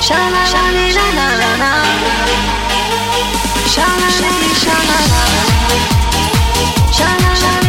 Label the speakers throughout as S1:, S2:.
S1: sha la la la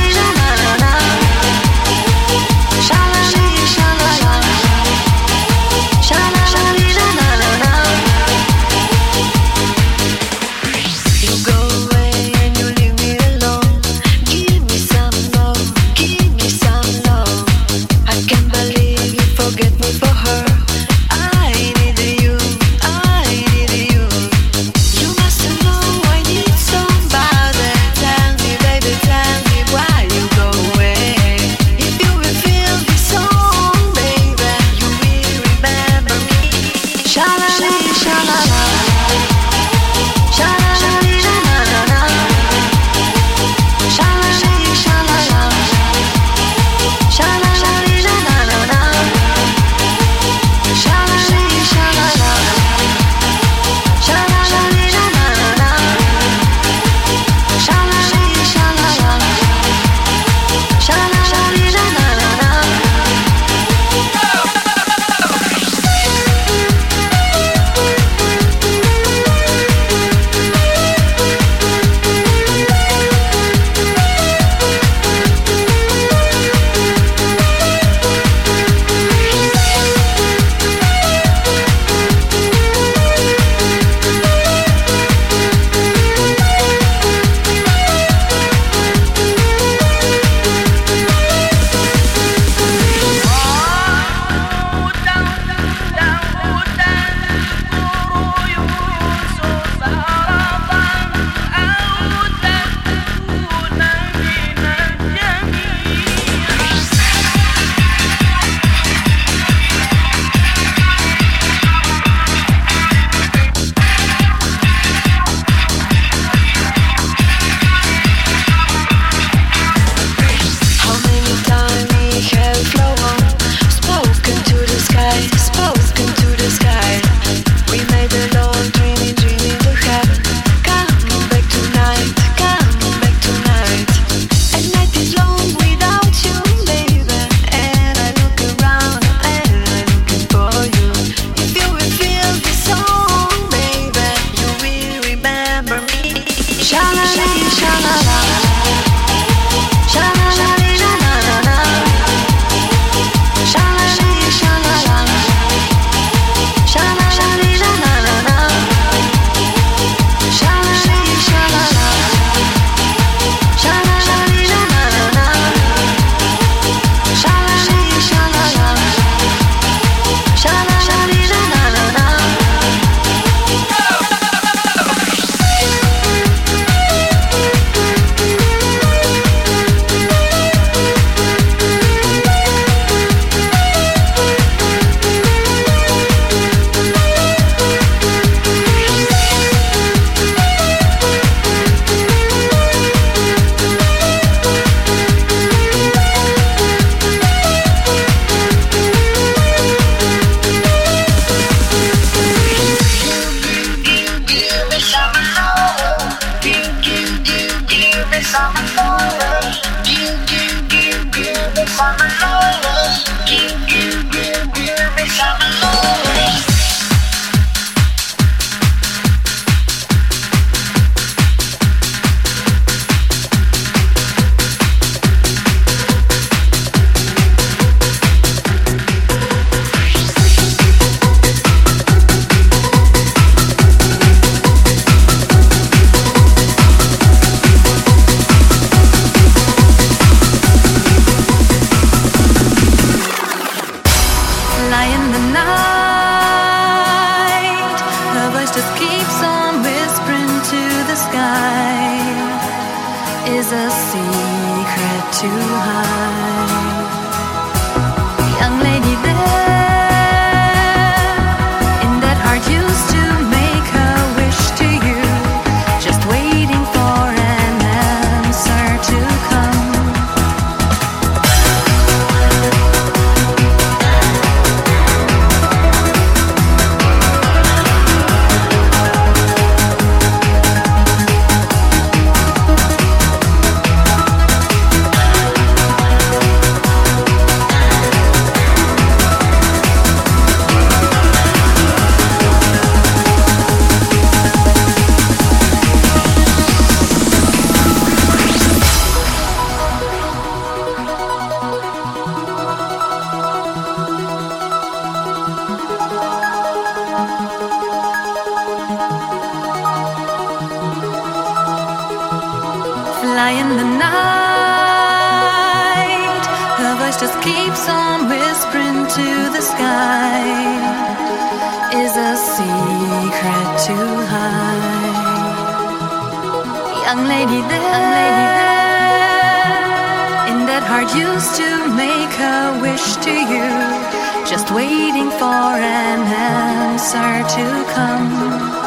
S2: answer to come.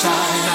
S2: Time.